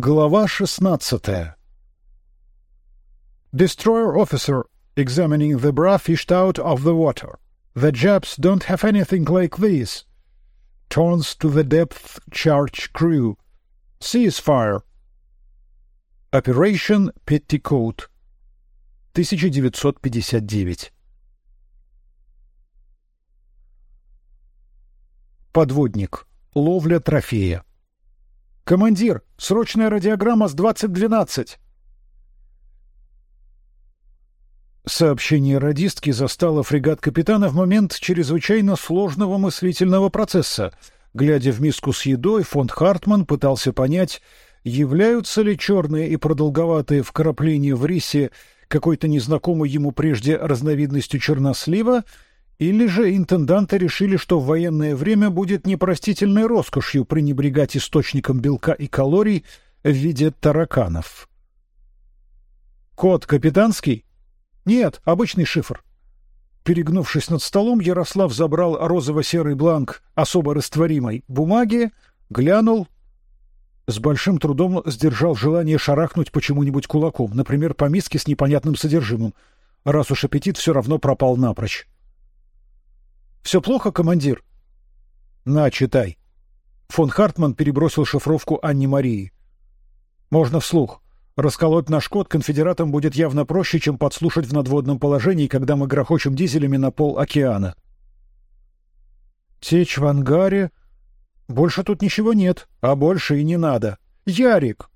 Глава 16. Destroyer officer examining the bra fished out of the water. The Japs don't have anything like this. Turns to the depth charge crew. Ceasefire. Operation Petticoat. 1959. Подводник. Ловля трофея. Командир, срочная радиограмма с 2012. Сообщение радистки застало фрегат капитана в момент чрезвычайно сложного мыслительного процесса. Глядя в миску с едой, фон Хартман пытался понять, являются ли черные и продолговатые вкрапления в рисе какой-то незнакомой ему прежде разновидностью чернослива, или же интенданты решили, что в военное время будет непростительной роскошью пренебрегать источником белка и калорий в виде тараканов. Код капитанский? Нет, обычный шифр. Перегнувшись над столом, Ярослав забрал розово-серый бланк особо растворимой бумаги, глянул, с большим трудом сдержал желание шарахнуть почему-нибудь кулаком, например, по миске с непонятным содержимым, раз уж аппетит все равно пропал напрочь. Все плохо, командир? На, читай. Фон Хартман перебросил шифровку Анне Марии. Можно вслух. Расколоть наш код конфедератам будет явно проще, чем подслушать в надводном положении, когда мы грохочем дизелями на пол океана. Течь в ангаре. Больше тут ничего нет, а больше и не надо. Ярик,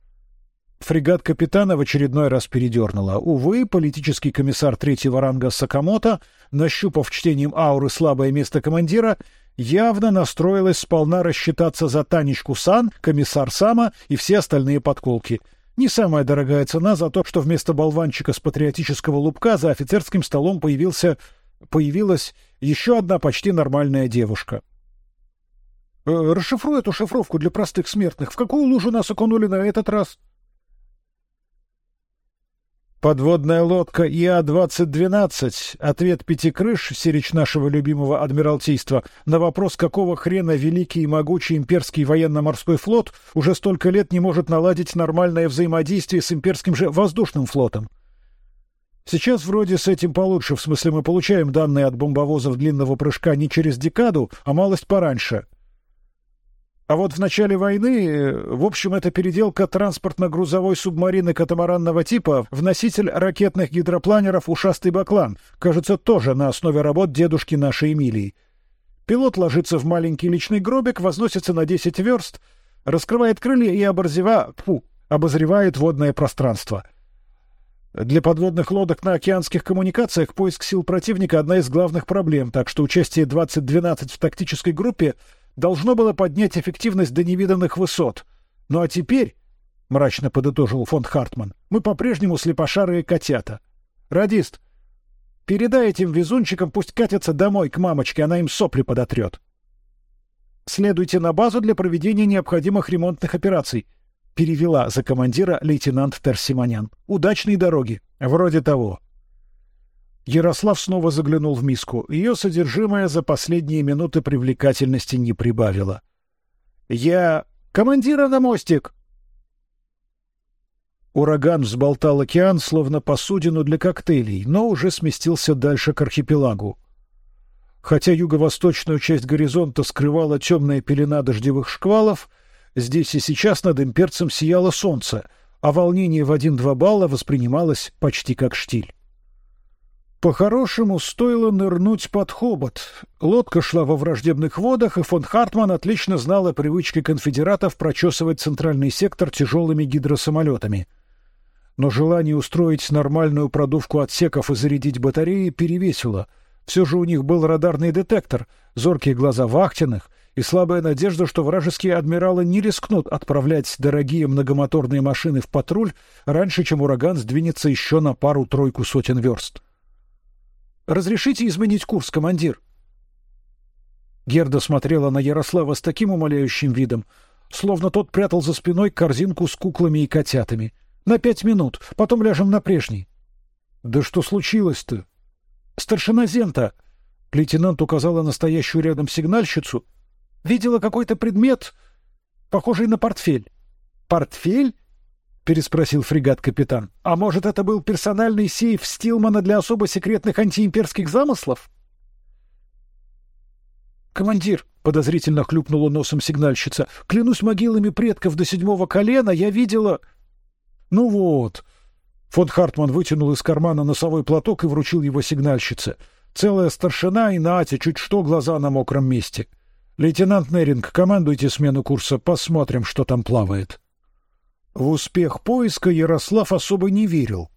Фрегат капитана в очередной раз передернуло. Увы, политический комиссар третьего ранга Сакамото, нащупав чтением ауры слабое место командира, явно настроилась сполна рассчитаться за Танечку Сан, комиссар Сама и все остальные подколки. Не самая дорогая цена за то, что вместо болванчика с патриотического лупка за офицерским столом появился появилась еще одна почти нормальная девушка. «Э, расшифруй эту шифровку для простых смертных. В какую лужу нас окунули на этот раз? Подводная лодка ИА-2012. Ответ пяти крыш, сирич нашего любимого адмиралтейства, на вопрос, какого хрена великий и могучий имперский военно-морской флот уже столько лет не может наладить нормальное взаимодействие с имперским же воздушным флотом. Сейчас вроде с этим получше, в смысле мы получаем данные от бомбовозов длинного прыжка не через декаду, а малость пораньше. А вот в начале войны, в общем, это переделка транспортно-грузовой субмарины катамаранного типа в носитель ракетных гидропланеров «Ушастый баклан», кажется, тоже на основе работ дедушки нашей Эмилии. Пилот ложится в маленький личный гробик, возносится на 10 верст, раскрывает крылья и оборзева... Фу, обозревает водное пространство. Для подводных лодок на океанских коммуникациях поиск сил противника — одна из главных проблем, так что участие 2012 в тактической группе — должно было поднять эффективность до невиданных высот. Ну а теперь, мрачно подытожил фон Хартман, мы по-прежнему слепошарые котята. Радист, передай этим везунчикам, пусть катятся домой к мамочке, она им сопли подотрет. Следуйте на базу для проведения необходимых ремонтных операций. Перевела за командира лейтенант Терсиманян. Удачной дороги. Вроде того. Ярослав снова заглянул в миску. Ее содержимое за последние минуты привлекательности не прибавило. Я командира на мостик. Ураган взболтал океан, словно посудину для коктейлей, но уже сместился дальше к архипелагу. Хотя юго-восточную часть горизонта скрывала темная пелена дождевых шквалов, здесь и сейчас над имперцем сияло солнце, а волнение в один-два балла воспринималось почти как штиль. По-хорошему, стоило нырнуть под хобот. Лодка шла во враждебных водах, и фон Хартман отлично знал о привычке конфедератов прочесывать центральный сектор тяжелыми гидросамолетами. Но желание устроить нормальную продувку отсеков и зарядить батареи перевесило. Все же у них был радарный детектор, зоркие глаза вахтенных и слабая надежда, что вражеские адмиралы не рискнут отправлять дорогие многомоторные машины в патруль раньше, чем ураган сдвинется еще на пару-тройку сотен верст. Разрешите изменить курс, командир. Герда смотрела на Ярослава с таким умоляющим видом, словно тот прятал за спиной корзинку с куклами и котятами. На пять минут, потом ляжем на прежний. Да что случилось-то? Старшина Зента. Лейтенант указала на стоящую рядом сигнальщицу. Видела какой-то предмет, похожий на портфель. Портфель? Переспросил фрегат-капитан. А может, это был персональный сейф Стилмана для особо секретных антиимперских замыслов? Командир, подозрительно хлюпнула носом сигнальщица. Клянусь могилами предков до седьмого колена, я видела. Ну вот. Фон Хартман вытянул из кармана носовой платок и вручил его сигнальщице. Целая старшина и Натя, чуть что глаза на мокром месте. Лейтенант Неринг, командуйте смену курса, посмотрим, что там плавает. В успех поиска Ярослав особо не верил,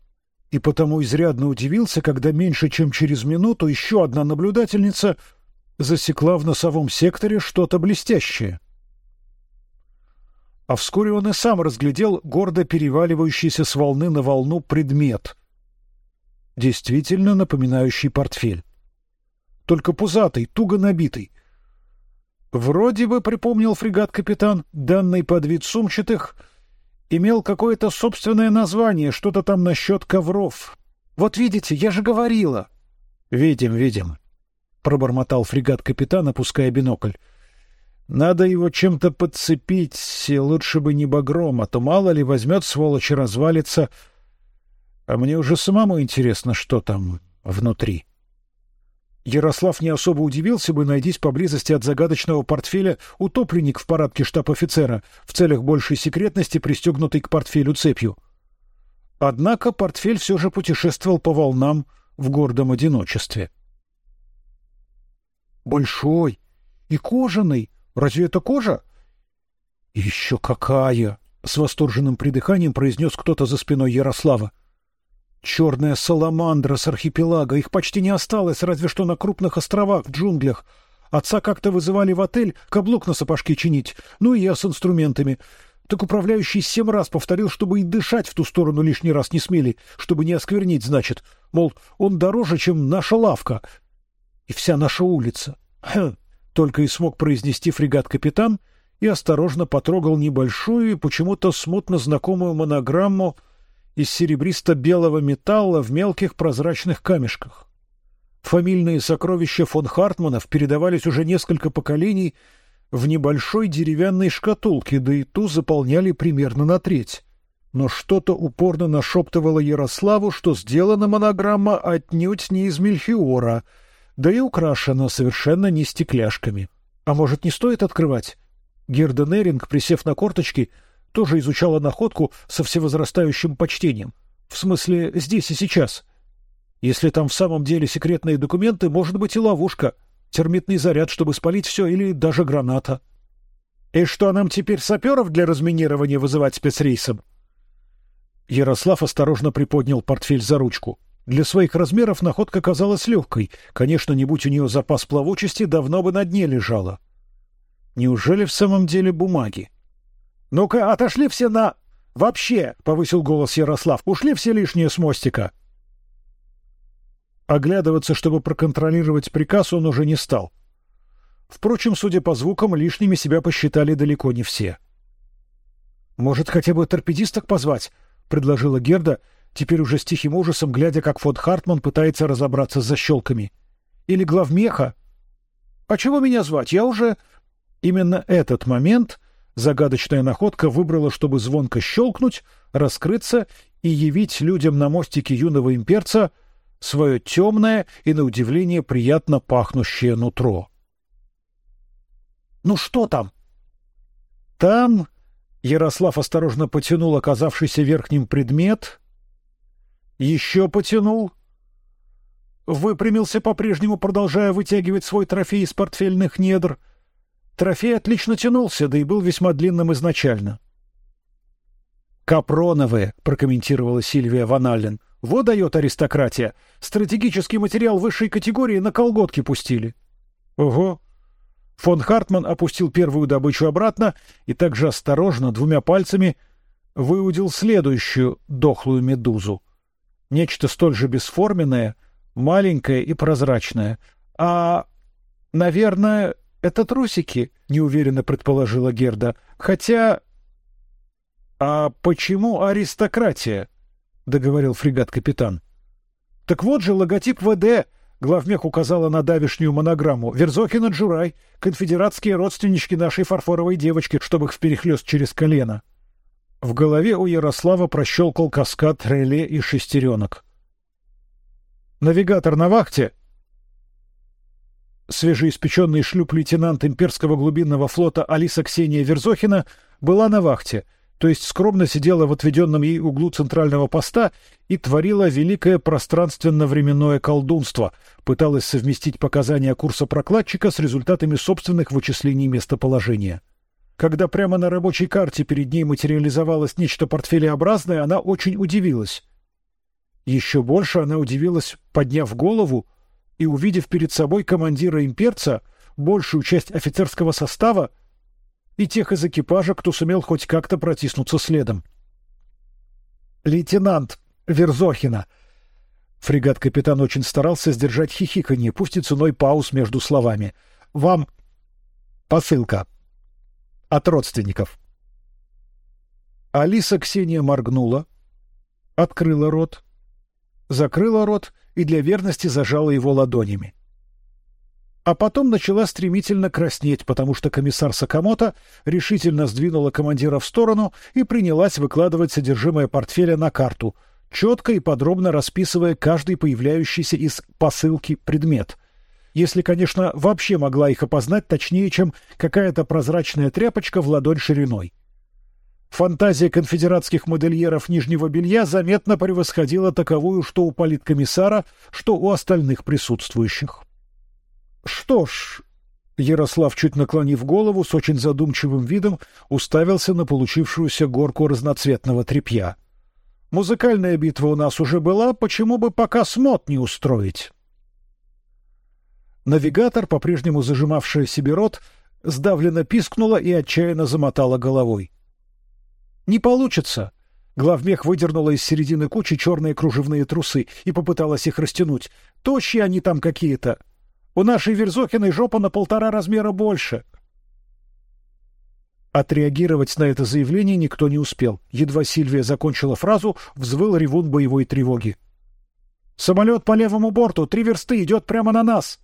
и потому изрядно удивился, когда меньше чем через минуту еще одна наблюдательница засекла в носовом секторе что-то блестящее. А вскоре он и сам разглядел гордо переваливающийся с волны на волну предмет, действительно напоминающий портфель, только пузатый, туго набитый. Вроде бы припомнил фрегат-капитан, данный под вид сумчатых — имел какое-то собственное название, что-то там насчет ковров. Вот видите, я же говорила. Видим, видим, пробормотал фрегат капитан, опуская бинокль. Надо его чем-то подцепить, лучше бы не багром, а то мало ли возьмет сволочь и развалится. А мне уже самому интересно, что там внутри. Ярослав не особо удивился бы, найдись поблизости от загадочного портфеля утопленник в парадке штаб-офицера в целях большей секретности, пристегнутый к портфелю цепью. Однако портфель все же путешествовал по волнам в гордом одиночестве. Большой и кожаный. Разве это кожа? Еще какая! С восторженным придыханием произнес кто-то за спиной Ярослава. Черная саламандра с архипелага, их почти не осталось, разве что на крупных островах в джунглях. Отца как-то вызывали в отель каблук на сапожки чинить, ну и я с инструментами. Так управляющий семь раз повторил, чтобы и дышать в ту сторону лишний раз не смели, чтобы не осквернить, значит. Мол, он дороже, чем наша лавка и вся наша улица. Хм, только и смог произнести фрегат-капитан и осторожно потрогал небольшую, почему-то смутно знакомую монограмму из серебристо-белого металла в мелких прозрачных камешках. Фамильные сокровища фон Хартманов передавались уже несколько поколений в небольшой деревянной шкатулке, да и ту заполняли примерно на треть. Но что-то упорно нашептывало Ярославу, что сделана монограмма отнюдь не из мельхиора, да и украшена совершенно не стекляшками. А может, не стоит открывать? Герда Неринг, присев на корточки, — тоже изучала находку со всевозрастающим почтением. В смысле, здесь и сейчас. Если там в самом деле секретные документы, может быть и ловушка, термитный заряд, чтобы спалить все, или даже граната. И что нам теперь саперов для разминирования вызывать спецрейсом? Ярослав осторожно приподнял портфель за ручку. Для своих размеров находка казалась легкой. Конечно, не будь у нее запас плавучести, давно бы на дне лежала. Неужели в самом деле бумаги? Ну-ка, отошли все на... Вообще, — повысил голос Ярослав, — ушли все лишние с мостика. Оглядываться, чтобы проконтролировать приказ, он уже не стал. Впрочем, судя по звукам, лишними себя посчитали далеко не все. «Может, хотя бы торпедисток позвать?» — предложила Герда, теперь уже с тихим ужасом, глядя, как Фод Хартман пытается разобраться с защелками. «Или главмеха?» «А чего меня звать? Я уже...» Именно этот момент Загадочная находка выбрала, чтобы звонко щелкнуть, раскрыться и явить людям на мостике юного имперца свое темное и, на удивление, приятно пахнущее нутро. «Ну что там?» «Там...» — Ярослав осторожно потянул оказавшийся верхним предмет. Еще потянул. Выпрямился по-прежнему, продолжая вытягивать свой трофей из портфельных недр — Трофей отлично тянулся, да и был весьма длинным изначально. «Капроновые», — прокомментировала Сильвия Ваналлен. «Вот дает аристократия. Стратегический материал высшей категории на колготки пустили». «Ого». Фон Хартман опустил первую добычу обратно и также осторожно двумя пальцами выудил следующую дохлую медузу. Нечто столь же бесформенное, маленькое и прозрачное. А, наверное, это трусики, неуверенно предположила Герда. Хотя А почему аристократия? договорил фрегат-капитан. Так вот же логотип ВД, главмех указала на давишнюю монограмму. Верзохина Джурай, конфедератские родственнички нашей фарфоровой девочки, чтобы их вперехлёст через колено. В голове у Ярослава прощелкал каскад реле и шестеренок. Навигатор на вахте. Свежеиспеченный шлюп-лейтенант имперского глубинного флота Алиса Ксения Верзохина была на вахте, то есть скромно сидела в отведенном ей углу центрального поста и творила великое пространственно-временное колдунство, пыталась совместить показания курса прокладчика с результатами собственных вычислений местоположения. Когда прямо на рабочей карте перед ней материализовалось нечто портфелеобразное, она очень удивилась. Еще больше она удивилась, подняв голову и увидев перед собой командира имперца, большую часть офицерского состава и тех из экипажа, кто сумел хоть как-то протиснуться следом. Лейтенант Верзохина. Фрегат-капитан очень старался сдержать хихиканье, пусть и ценой пауз между словами. Вам посылка от родственников. Алиса Ксения моргнула, открыла рот закрыла рот и для верности зажала его ладонями. А потом начала стремительно краснеть, потому что комиссар Сакамото решительно сдвинула командира в сторону и принялась выкладывать содержимое портфеля на карту, четко и подробно расписывая каждый появляющийся из посылки предмет. Если, конечно, вообще могла их опознать точнее, чем какая-то прозрачная тряпочка в ладонь шириной. Фантазия конфедератских модельеров нижнего белья заметно превосходила таковую, что у политкомиссара, что у остальных присутствующих. Что ж, Ярослав, чуть наклонив голову, с очень задумчивым видом уставился на получившуюся горку разноцветного тряпья. Музыкальная битва у нас уже была, почему бы пока смот не устроить? Навигатор, по-прежнему зажимавшая себе рот, сдавленно пискнула и отчаянно замотала головой. Не получится. Главмех выдернула из середины кучи черные кружевные трусы и попыталась их растянуть. Тощие они там какие-то. У нашей Верзохиной жопа на полтора размера больше. Отреагировать на это заявление никто не успел. Едва Сильвия закончила фразу, взвыл ревун боевой тревоги. Самолет по левому борту, три версты, идет прямо на нас.